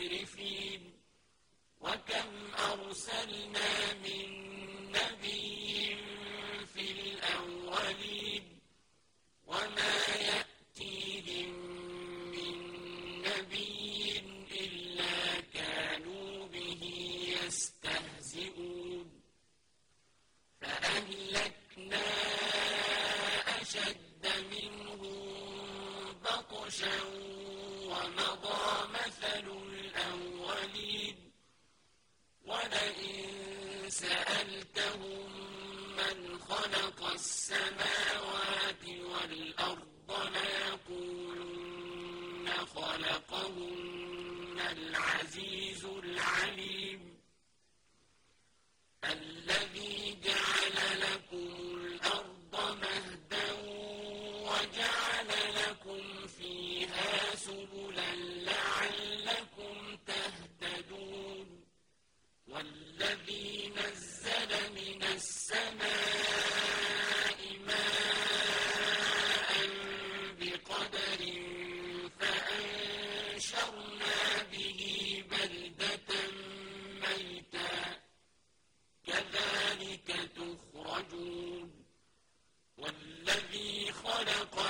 المسرفين وكم أرسلنا من نبي والأرض ليقولن خلقهن العزيز العليم climb out by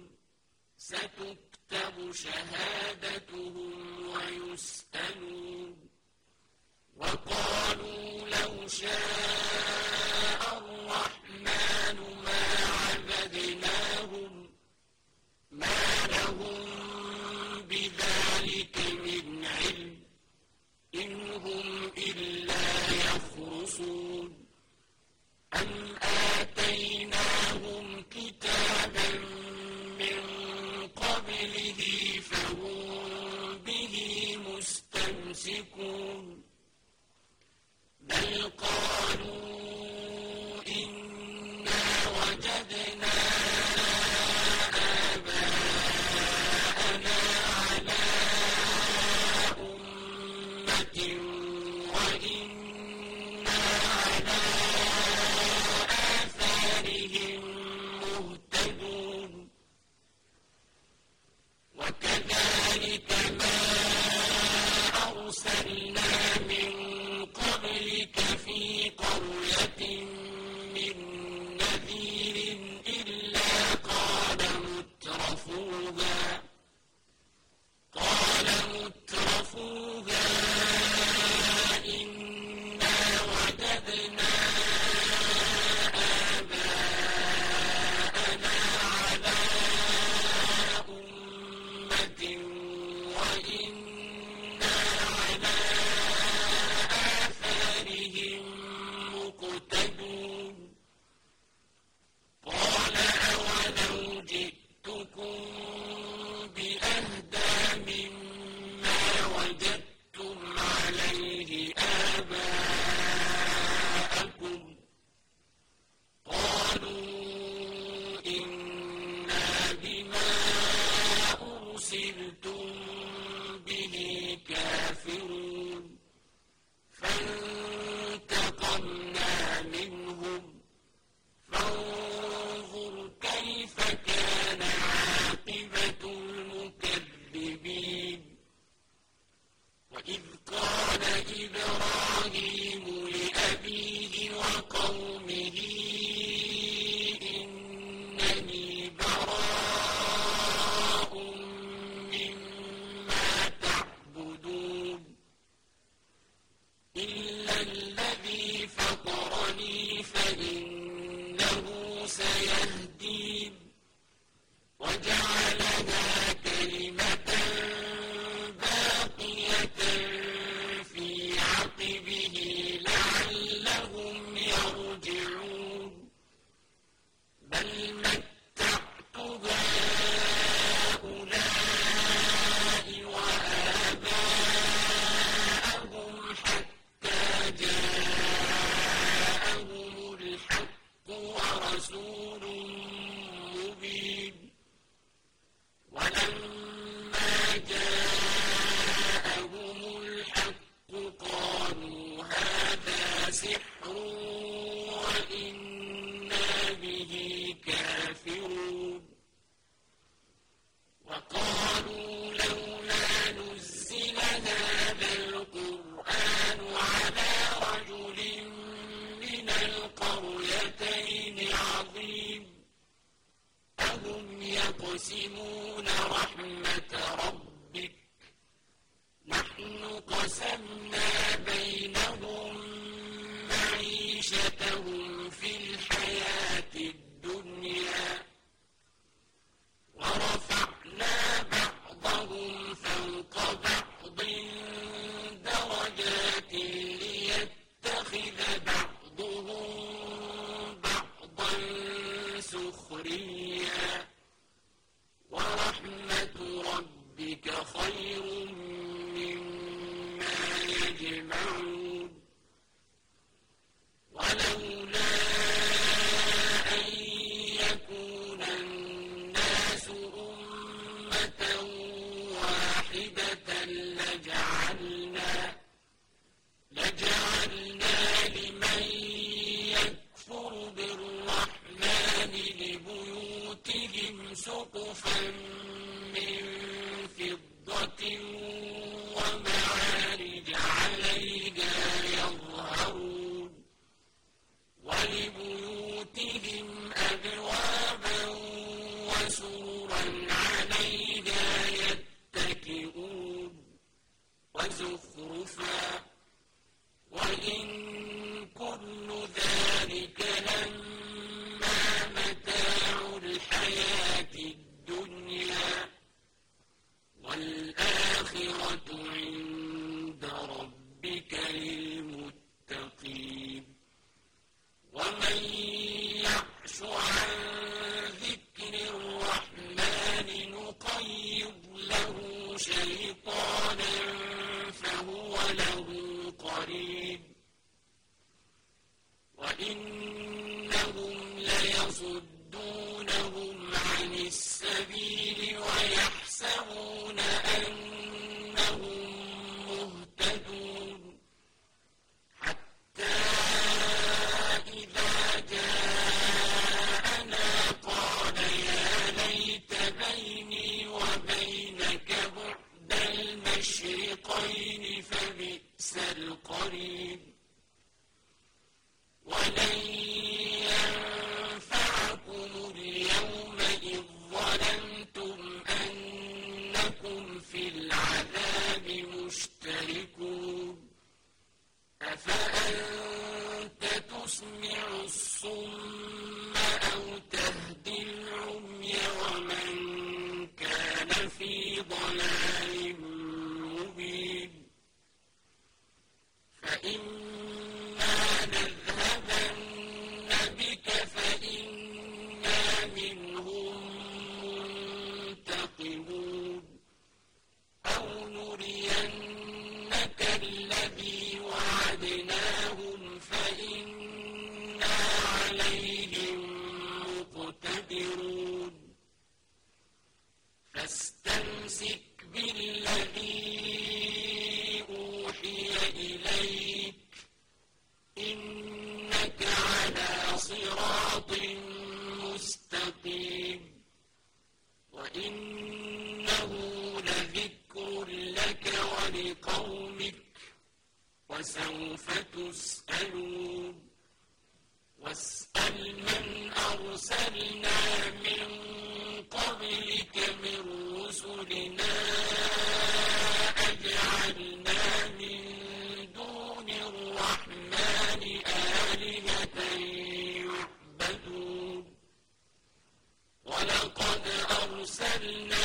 شهادتهم ويسألون وقالوا لو شاء وسورا ليصدونهم عن السبيل ويحسبون ثم فاستمسك بالذي no.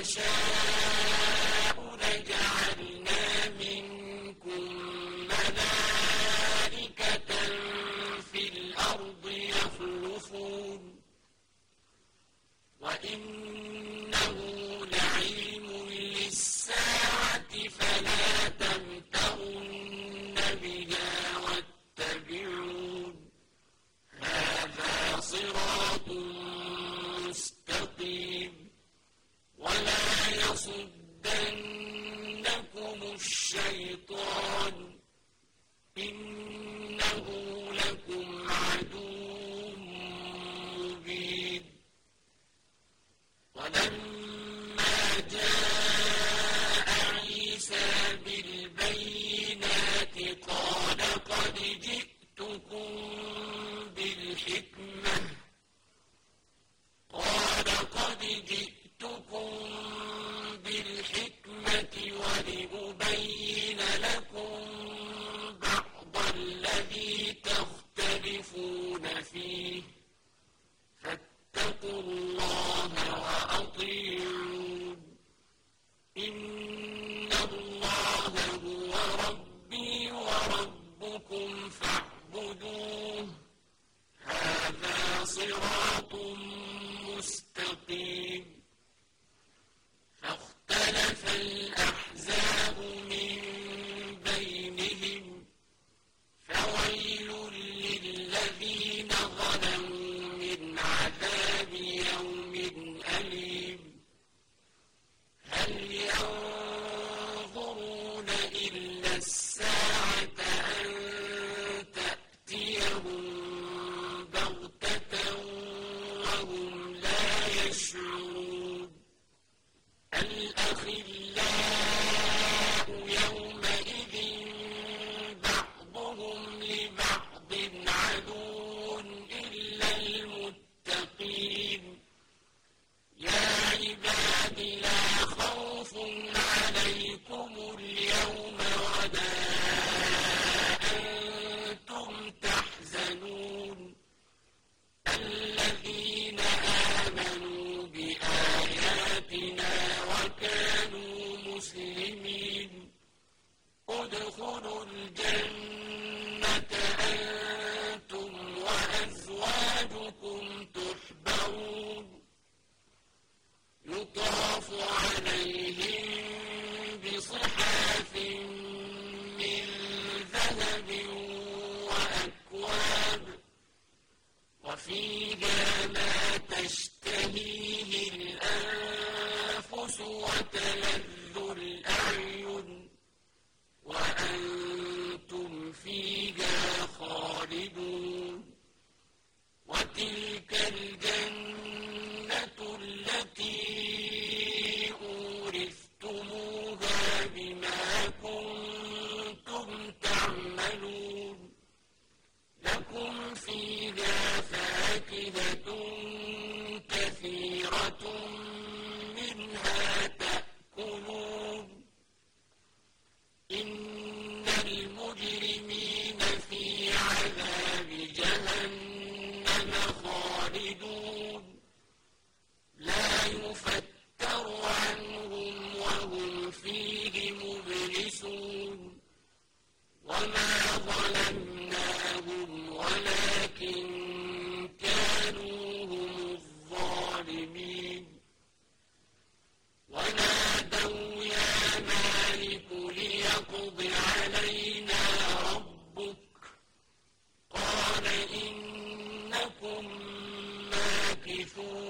نشاء لجعلنا منكم ملائكة في school.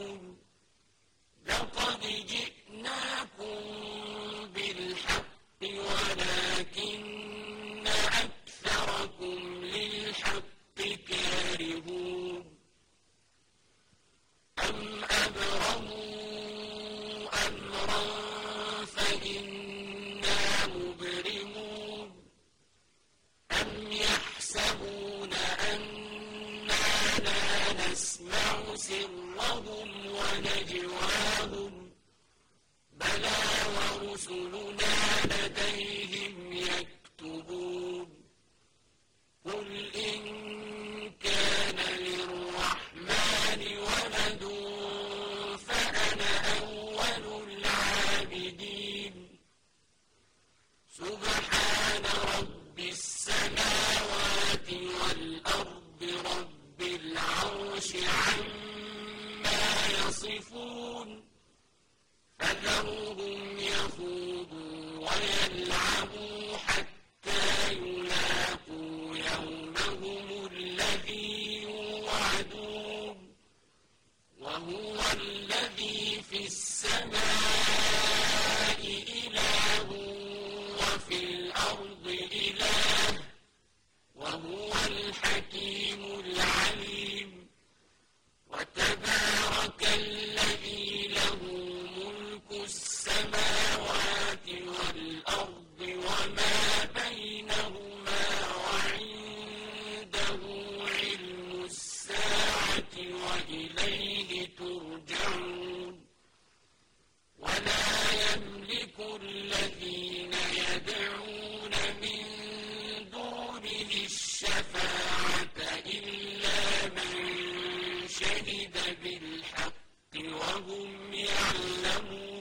سلام فسوف يعلم